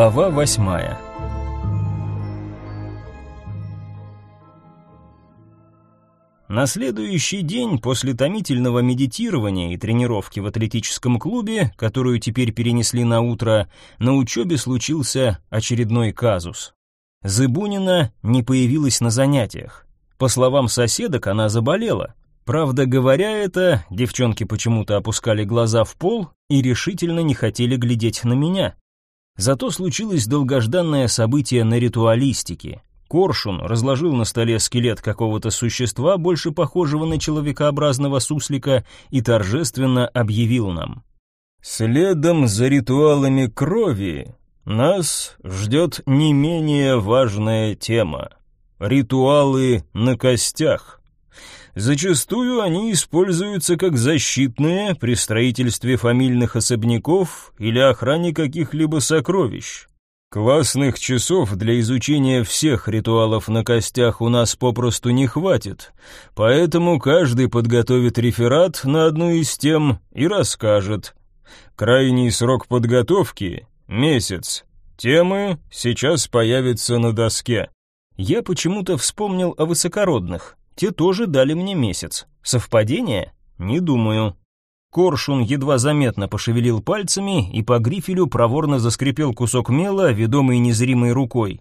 Глава восьмая На следующий день после томительного медитирования и тренировки в атлетическом клубе, которую теперь перенесли на утро, на учебе случился очередной казус. Зыбунина не появилась на занятиях. По словам соседок, она заболела. Правда, говоря это, девчонки почему-то опускали глаза в пол и решительно не хотели глядеть на меня. Зато случилось долгожданное событие на ритуалистике. Коршун разложил на столе скелет какого-то существа, больше похожего на человекообразного суслика, и торжественно объявил нам. «Следом за ритуалами крови нас ждет не менее важная тема — ритуалы на костях». Зачастую они используются как защитные при строительстве фамильных особняков или охране каких-либо сокровищ. Классных часов для изучения всех ритуалов на костях у нас попросту не хватит, поэтому каждый подготовит реферат на одну из тем и расскажет. Крайний срок подготовки — месяц. Темы сейчас появятся на доске. Я почему-то вспомнил о высокородных. Те тоже дали мне месяц. Совпадение? Не думаю. Коршун едва заметно пошевелил пальцами и по грифелю проворно заскрипел кусок мела, ведомый незримой рукой.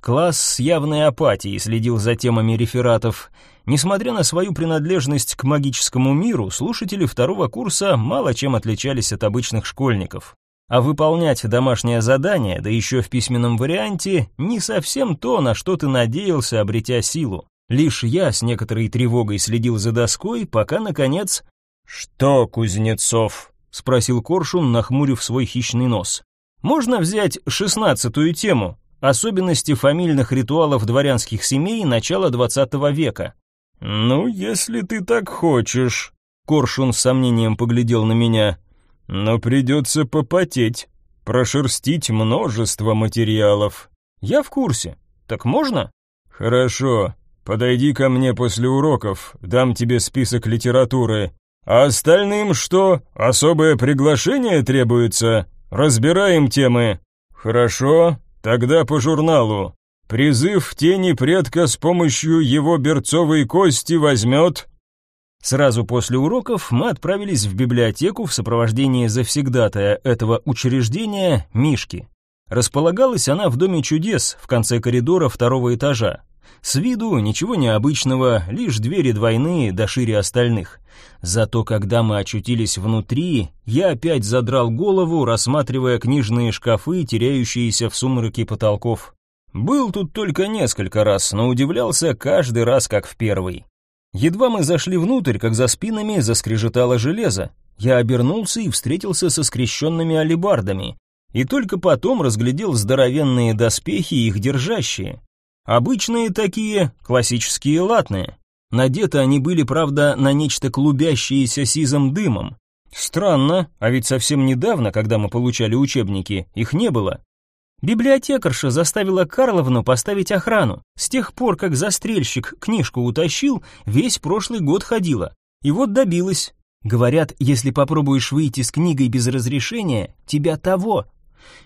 Класс с явной апатией следил за темами рефератов. Несмотря на свою принадлежность к магическому миру, слушатели второго курса мало чем отличались от обычных школьников. А выполнять домашнее задание, да еще в письменном варианте, не совсем то, на что ты надеялся, обретя силу. Лишь я с некоторой тревогой следил за доской, пока, наконец... «Что, Кузнецов?» — спросил Коршун, нахмурив свой хищный нос. «Можно взять шестнадцатую тему, особенности фамильных ритуалов дворянских семей начала двадцатого века». «Ну, если ты так хочешь», — Коршун с сомнением поглядел на меня. «Но придется попотеть, прошерстить множество материалов». «Я в курсе. Так можно?» «Хорошо. Подойди ко мне после уроков, дам тебе список литературы. А остальным что? Особое приглашение требуется? Разбираем темы. Хорошо, тогда по журналу. Призыв тени предка с помощью его берцовой кости возьмет. Сразу после уроков мы отправились в библиотеку в сопровождении завсегдатая этого учреждения Мишки. Располагалась она в Доме чудес в конце коридора второго этажа. С виду ничего необычного, лишь двери двойные да шире остальных. Зато когда мы очутились внутри, я опять задрал голову, рассматривая книжные шкафы, теряющиеся в сумраке потолков. Был тут только несколько раз, но удивлялся каждый раз, как в первый. Едва мы зашли внутрь, как за спинами заскрежетало железо. Я обернулся и встретился со скрещенными алебардами, и только потом разглядел здоровенные доспехи, их держащие. Обычные такие, классические латные. Надеты они были, правда, на нечто клубящееся сизым дымом. Странно, а ведь совсем недавно, когда мы получали учебники, их не было. Библиотекарша заставила Карловну поставить охрану. С тех пор, как застрельщик книжку утащил, весь прошлый год ходила. И вот добилась. Говорят, если попробуешь выйти с книгой без разрешения, тебя того,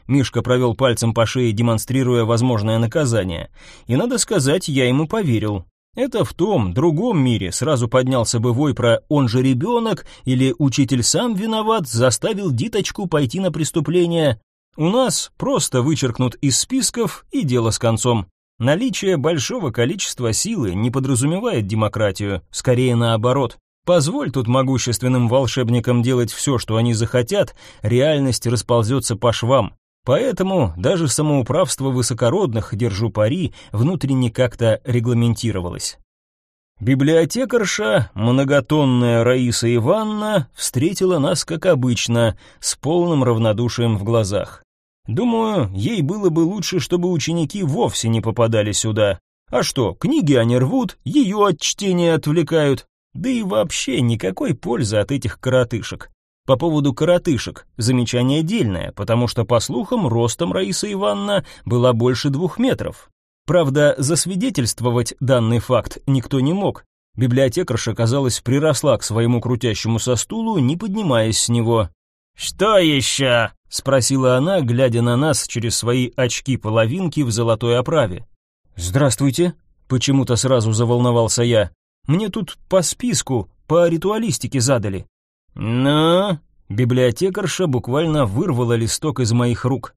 Мишка провел пальцем по шее, демонстрируя возможное наказание. И, надо сказать, я ему поверил. Это в том, другом мире сразу поднялся бы вой про «он же ребенок» или «учитель сам виноват, заставил диточку пойти на преступление». У нас просто вычеркнут из списков и дело с концом. Наличие большого количества силы не подразумевает демократию, скорее наоборот. Позволь тут могущественным волшебникам делать все, что они захотят, реальность расползется по швам. Поэтому даже самоуправство высокородных, держу пари, внутренне как-то регламентировалось. Библиотекарша, многотонная Раиса Ивановна, встретила нас, как обычно, с полным равнодушием в глазах. Думаю, ей было бы лучше, чтобы ученики вовсе не попадали сюда. А что, книги они рвут, ее от чтения отвлекают, да и вообще никакой пользы от этих коротышек. По поводу коротышек, замечание дельное, потому что, по слухам, ростом Раиса Ивановна была больше двух метров. Правда, засвидетельствовать данный факт никто не мог. Библиотекарша, казалось, приросла к своему крутящемуся стулу, не поднимаясь с него. «Что еще?» — спросила она, глядя на нас через свои очки-половинки в золотой оправе. Здравствуйте, почему-то сразу заволновался я. Мне тут по списку, по ритуалистике задали. Ну, библиотекарша буквально вырвала листок из моих рук.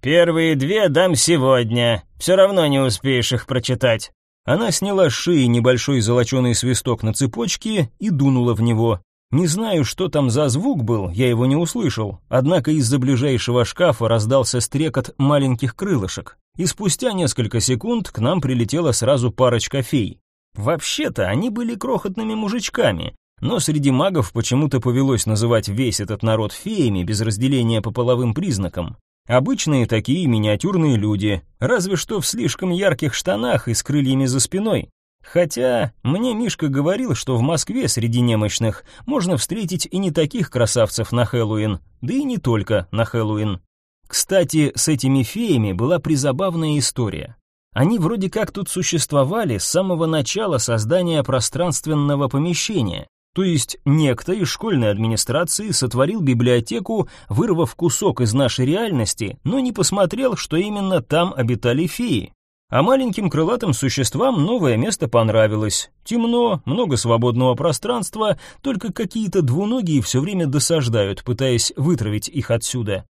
Первые две дам сегодня. Все равно не успеешь их прочитать. Она сняла с шеи небольшой золоченый свисток на цепочке и дунула в него. Не знаю, что там за звук был, я его не услышал, однако из-за ближайшего шкафа раздался стрекот маленьких крылышек, и спустя несколько секунд к нам прилетела сразу парочка фей. Вообще-то они были крохотными мужичками, но среди магов почему-то повелось называть весь этот народ феями без разделения по половым признакам. Обычные такие миниатюрные люди, разве что в слишком ярких штанах и с крыльями за спиной. Хотя мне Мишка говорил, что в Москве среди немощных можно встретить и не таких красавцев на Хэллоуин, да и не только на Хэллоуин. Кстати, с этими феями была призабавная история. Они вроде как тут существовали с самого начала создания пространственного помещения, то есть некто из школьной администрации сотворил библиотеку, вырвав кусок из нашей реальности, но не посмотрел, что именно там обитали феи. А маленьким крылатым существам новое место понравилось. Темно, много свободного пространства, только какие-то двуногие все время досаждают, пытаясь вытравить их отсюда.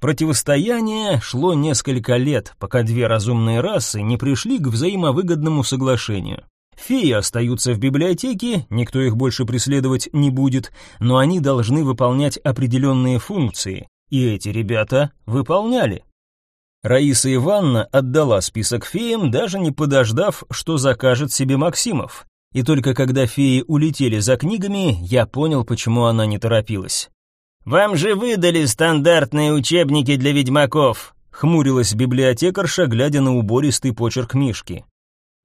Противостояние шло несколько лет, пока две разумные расы не пришли к взаимовыгодному соглашению. Феи остаются в библиотеке, никто их больше преследовать не будет, но они должны выполнять определенные функции, и эти ребята выполняли. Раиса Ивановна отдала список феям, даже не подождав, что закажет себе Максимов. И только когда феи улетели за книгами, я понял, почему она не торопилась. «Вам же выдали стандартные учебники для ведьмаков», хмурилась библиотекарша, глядя на убористый почерк Мишки.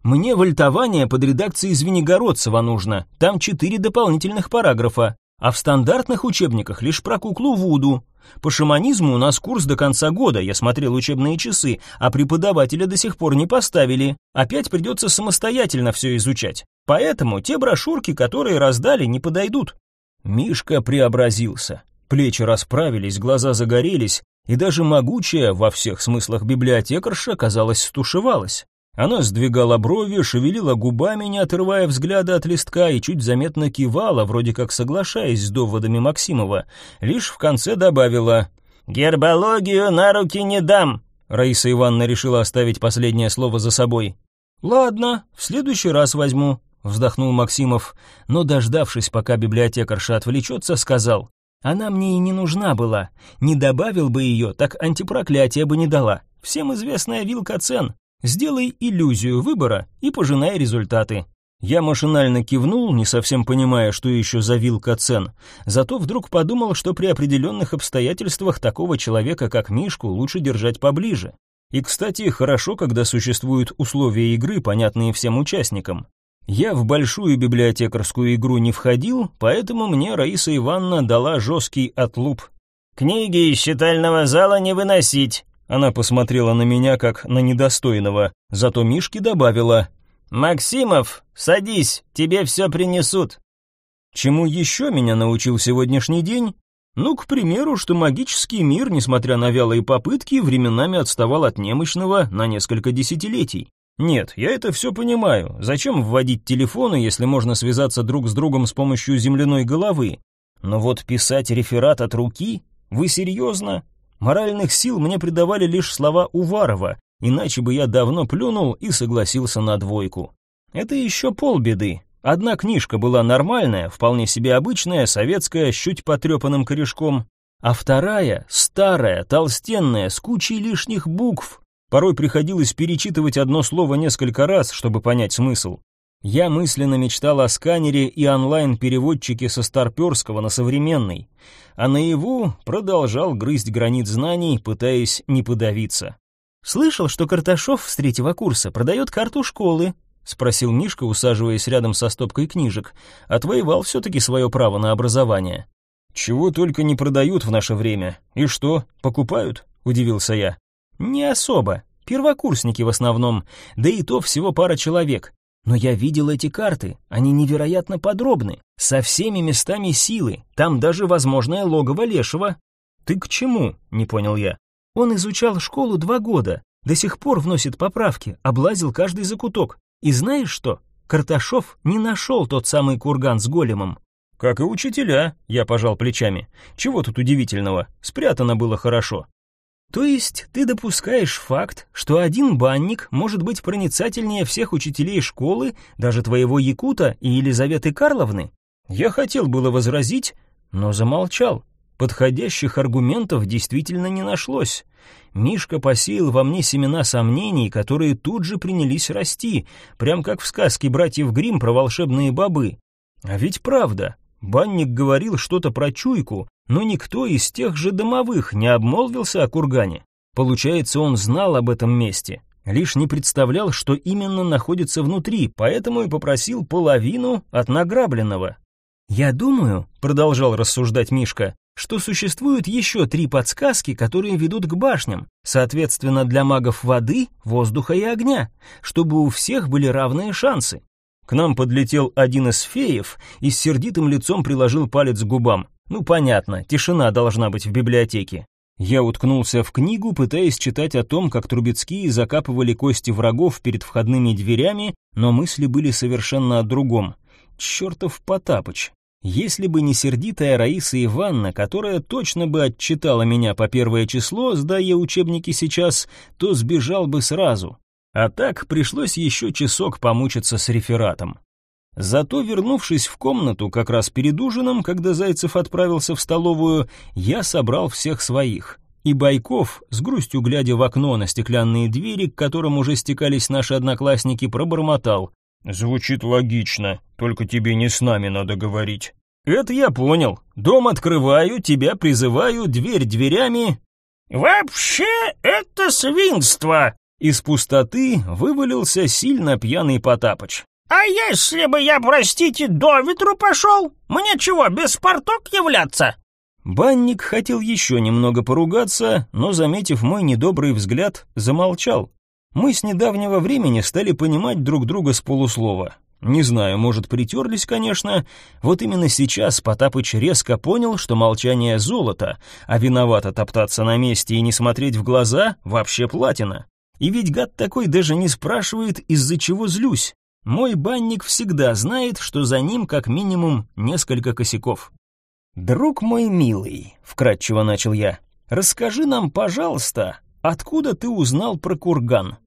Мне вольтование под редакцией Звенигородцева нужно. Там четыре дополнительных параграфа. А в стандартных учебниках лишь про куклу Вуду. По шаманизму у нас курс до конца года, я смотрел учебные часы, а преподавателя до сих пор не поставили. Опять придется самостоятельно все изучать. Поэтому те брошюрки, которые раздали, не подойдут. Мишка преобразился. Плечи расправились, глаза загорелись, и даже могучая во всех смыслах библиотекарша, казалось, стушевалась. Она сдвигала брови, шевелила губами, не отрывая взгляда от листка, и чуть заметно кивала, вроде как соглашаясь с доводами Максимова. Лишь в конце добавила «Гербологию на руки не дам!» Раиса Ивановна решила оставить последнее слово за собой. «Ладно, в следующий раз возьму», — вздохнул Максимов, но, дождавшись, пока библиотекарша отвлечется, сказал «Она мне и не нужна была. Не добавил бы ее, так антипроклятие бы не дала. Всем известная вилка цен. Сделай иллюзию выбора и пожинай результаты. Я машинально кивнул, не совсем понимая, что еще за вилка цен, зато вдруг подумал, что при определенных обстоятельствах такого человека, как Мишку, лучше держать поближе. И, кстати, хорошо, когда существуют условия игры, понятные всем участникам. Я в большую библиотекарскую игру не входил, поэтому мне Раиса Ивановна дала жесткий отлуп. «Книги из читального зала не выносить, она посмотрела на меня как на недостойного, зато Мишке добавила «Максимов, садись, тебе все принесут». Чему еще меня научил сегодняшний день? Ну, к примеру, что магический мир, несмотря на вялые попытки, временами отставал от немощного на несколько десятилетий. Нет, я это все понимаю. Зачем вводить телефоны, если можно связаться друг с другом с помощью земляной головы? Но вот писать реферат от руки? Вы серьезно? Моральных сил мне придавали лишь слова Уварова, иначе бы я давно плюнул и согласился на двойку. Это еще полбеды. Одна книжка была нормальная, вполне себе обычная, советская, с чуть потрепанным корешком, а вторая — старая, толстенная, с кучей лишних букв. Порой приходилось перечитывать одно слово несколько раз, чтобы понять смысл. Я мысленно мечтал о сканере и онлайн-переводчике со старперского на современный, а наяву продолжал грызть гранит знаний, пытаясь не подавиться. «Слышал, что Карташов с третьего курса продает карту школы?» — спросил Мишка, усаживаясь рядом со стопкой книжек. «Отвоевал все-таки свое право на образование». «Чего только не продают в наше время. И что, покупают?» — удивился я. «Не особо. Первокурсники в основном, да и то всего пара человек. Но я видел эти карты, они невероятно подробны, со всеми местами силы, там даже возможное логово Лешего. «Ты к чему?» — не понял я. «Он изучал школу два года, до сих пор вносит поправки, облазил каждый закуток. И знаешь что? Карташов не нашел тот самый курган с големом». «Как и учителя», — я пожал плечами. «Чего тут удивительного? Спрятано было хорошо». То есть ты допускаешь факт, что один банник может быть проницательнее всех учителей школы, даже твоего Якута и Елизаветы Карловны? Я хотел было возразить, но замолчал. Подходящих аргументов действительно не нашлось. Мишка посеял во мне семена сомнений, которые тут же принялись расти, прям как в сказке братьев Гримм про волшебные бобы. А ведь правда, банник говорил что-то про чуйку, но никто из тех же домовых не обмолвился о кургане. Получается, он знал об этом месте, лишь не представлял, что именно находится внутри, поэтому и попросил половину от награбленного. «Я думаю», — продолжал рассуждать Мишка, что существуют еще три подсказки, которые ведут к башням, соответственно, для магов воды, воздуха и огня, чтобы у всех были равные шансы. К нам подлетел один из феев и с сердитым лицом приложил палец к губам. Ну, понятно, тишина должна быть в библиотеке. Я уткнулся в книгу, пытаясь читать о том, как Трубецкие закапывали кости врагов перед входными дверями, но мысли были совершенно о другом. Чертов Потапыч. Если бы не сердитая Раиса Ивановна, которая точно бы отчитала меня по первое число, сдая учебники сейчас, то сбежал бы сразу. А так пришлось еще часок помучиться с рефератом. Зато, вернувшись в комнату как раз перед ужином, когда Зайцев отправился в столовую, я собрал всех своих. И Байков, с грустью глядя в окно на стеклянные двери, к которым уже стекались наши одноклассники, пробормотал. «Звучит логично, только тебе не с нами надо говорить». «Это я понял. Дом открываю, тебя призываю, дверь дверями». «Вообще это свинство!» Из пустоты вывалился сильно пьяный Потапыч. «А если бы я, простите, до ветру пошел? Мне чего, без порток являться?» Банник хотел еще немного поругаться, но, заметив мой недобрый взгляд, замолчал. Мы с недавнего времени стали понимать друг друга с полуслова. Не знаю, может, притерлись, конечно. Вот именно сейчас Потапыч резко понял, что молчание — золото, а виновато топтаться на месте и не смотреть в глаза — вообще платина. И ведь гад такой даже не спрашивает, из-за чего злюсь. Мой банник всегда знает, что за ним как минимум несколько косяков. «Друг мой милый», — вкратчиво начал я, — «расскажи нам, пожалуйста, откуда ты узнал про курган?»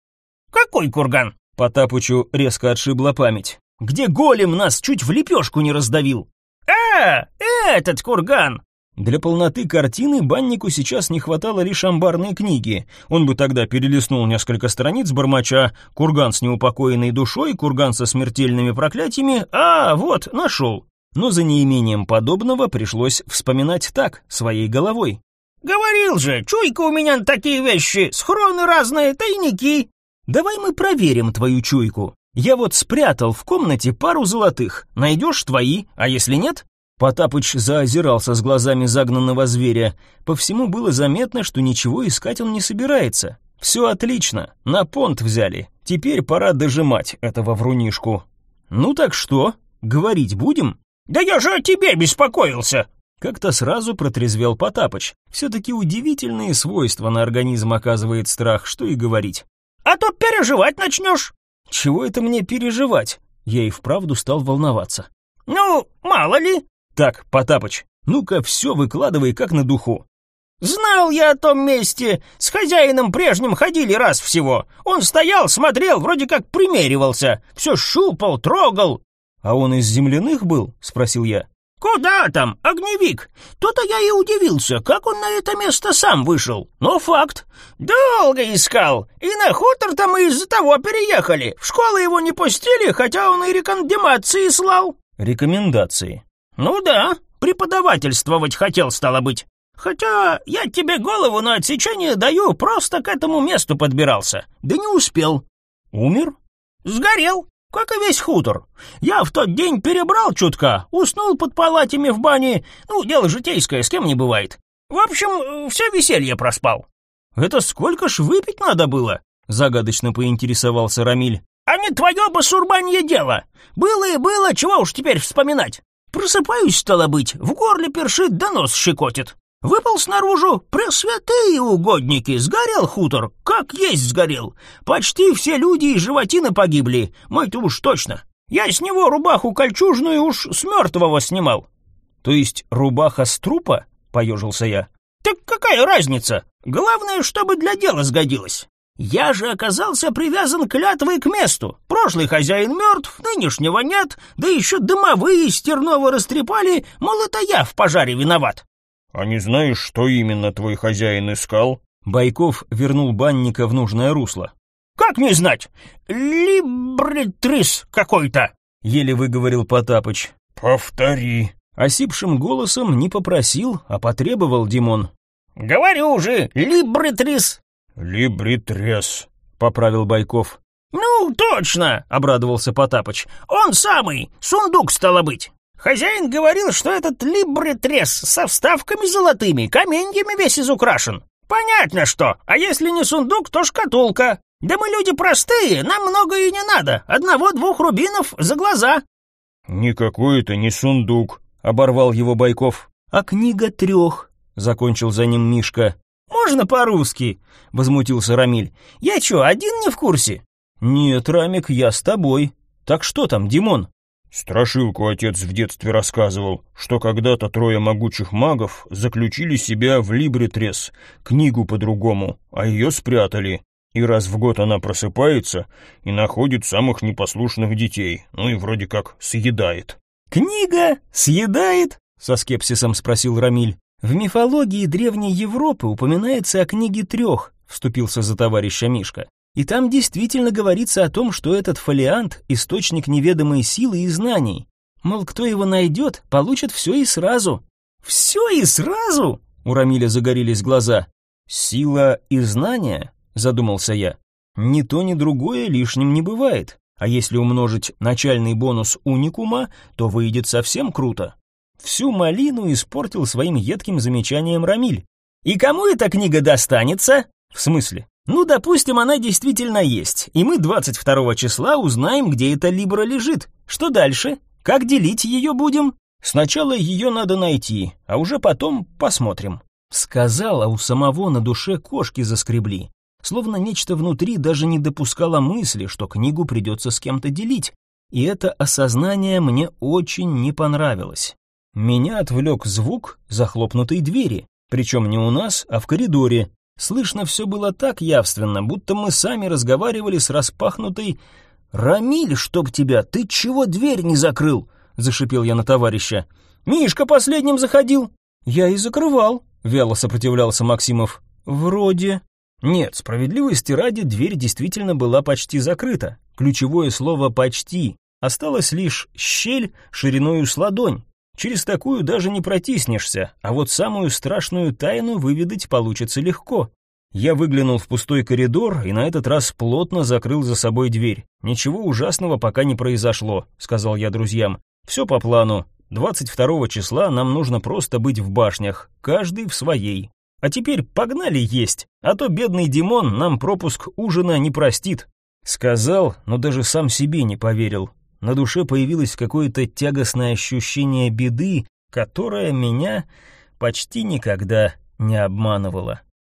«Какой курган?» Потапычу резко отшибла память. «Где голем нас чуть в лепешку не раздавил?» «А, этот курган! Для полноты картины баннику сейчас не хватало лишь амбарной книги. Он бы тогда перелистнул несколько страниц бормоча «Курган с неупокоенной душой», «Курган со смертельными проклятиями», а вот, нашел. Но за неимением подобного пришлось вспоминать так, своей головой. «Говорил же, чуйка у меня на такие вещи, схроны разные, тайники». «Давай мы проверим твою чуйку. Я вот спрятал в комнате пару золотых, найдешь твои, а если нет, Потапыч заозирался с глазами загнанного зверя. По всему было заметно, что ничего искать он не собирается. Все отлично, на понт взяли. Теперь пора дожимать этого врунишку. Ну так что, говорить будем? Да я же о тебе беспокоился. Как-то сразу протрезвел Потапыч. Все-таки удивительные свойства на организм оказывает страх, что и говорить. А то переживать начнешь. Чего это мне переживать? Я и вправду стал волноваться. Ну, мало ли, так, Потапыч, ну-ка все выкладывай как на духу. Знал я о том месте. С хозяином прежним ходили раз всего. Он стоял, смотрел, вроде как примеривался. Все шупал, трогал. А он из земляных был? Спросил я. Куда там, огневик? То-то я и удивился, как он на это место сам вышел. Но факт. Долго искал. И на хутор там из-за того переехали. В школу его не пустили, хотя он и рекомендации слал. Рекомендации. «Ну да, преподавательствовать хотел, стало быть. Хотя я тебе голову на отсечение даю, просто к этому месту подбирался. Да не успел». «Умер?» «Сгорел, как и весь хутор. Я в тот день перебрал чутка, уснул под палатями в бане. Ну, дело житейское, с кем не бывает. В общем, все веселье проспал». «Это сколько ж выпить надо было?» — загадочно поинтересовался Рамиль. «А не твое басурбанье дело. Было и было, чего уж теперь вспоминать. Просыпаюсь, стало быть, в горле першит да нос щекотит. Выпал снаружи, пресвятые угодники, сгорел хутор, как есть сгорел. Почти все люди и животины погибли, мой-то уж точно. Я с него рубаху кольчужную уж с мертвого снимал. То есть рубаха с трупа? Поежился я. Так какая разница? Главное, чтобы для дела сгодилось. Я же оказался привязан клятвой к месту. Прошлый хозяин мертв, нынешнего нет, да еще дымовые из Тернова растрепали, мол, это я в пожаре виноват. — А не знаешь, что именно твой хозяин искал? Байков вернул банника в нужное русло. — Как не знать? Либритрис какой-то, — еле выговорил Потапыч. — Повтори. Осипшим голосом не попросил, а потребовал Димон. «Говорю же, либритрис!» «Либритрес», — поправил Байков. «Ну, точно!» — обрадовался Потапыч. «Он самый! Сундук, стало быть!» Хозяин говорил, что этот либритрес со вставками золотыми, каменьями весь изукрашен. Понятно что, а если не сундук, то шкатулка. Да мы люди простые, нам много и не надо, одного-двух рубинов за глаза. Никакой это не сундук, оборвал его Байков. А книга трех, закончил за ним Мишка. «Можно по-русски?» — возмутился Рамиль. «Я чё, один не в курсе?» «Нет, Рамик, я с тобой. Так что там, Димон?» Страшилку отец в детстве рассказывал, что когда-то трое могучих магов заключили себя в Либритрес, книгу по-другому, а ее спрятали. И раз в год она просыпается и находит самых непослушных детей, ну и вроде как съедает. «Книга съедает?» — со скепсисом спросил Рамиль. «В мифологии Древней Европы упоминается о книге трех», — вступился за товарища Мишка. «И там действительно говорится о том, что этот фолиант — источник неведомой силы и знаний. Мол, кто его найдет, получит все и сразу». «Все и сразу?» — у Рамиля загорелись глаза. «Сила и знания?» — задумался я. «Ни то, ни другое лишним не бывает. А если умножить начальный бонус уникума, то выйдет совсем круто. Всю малину испортил своим едким замечанием Рамиль. «И кому эта книга достанется?» «В смысле?» «Ну, допустим, она действительно есть, и мы 22 числа узнаем, где эта Либра лежит. Что дальше? Как делить ее будем?» «Сначала ее надо найти, а уже потом посмотрим». Сказал, а у самого на душе кошки заскребли. Словно нечто внутри даже не допускало мысли, что книгу придется с кем-то делить. И это осознание мне очень не понравилось. Меня отвлек звук захлопнутой двери, причем не у нас, а в коридоре. Слышно все было так явственно, будто мы сами разговаривали с распахнутой... «Рамиль, чтоб тебя, ты чего дверь не закрыл?» — зашипел я на товарища. «Мишка последним заходил». «Я и закрывал», — вяло сопротивлялся Максимов. «Вроде...» Нет, справедливости ради, дверь действительно была почти закрыта. Ключевое слово «почти». Осталась лишь щель шириною с ладонь. Через такую даже не протиснешься, а вот самую страшную тайну выведать получится легко. Я выглянул в пустой коридор и на этот раз плотно закрыл за собой дверь. «Ничего ужасного пока не произошло», — сказал я друзьям. «Все по плану. 22 числа нам нужно просто быть в башнях, каждый в своей. А теперь погнали есть, а то бедный Димон нам пропуск ужина не простит». Сказал, но даже сам себе не поверил. На душе появилось какое-то тягостное ощущение беды, которое меня почти никогда не обманывало.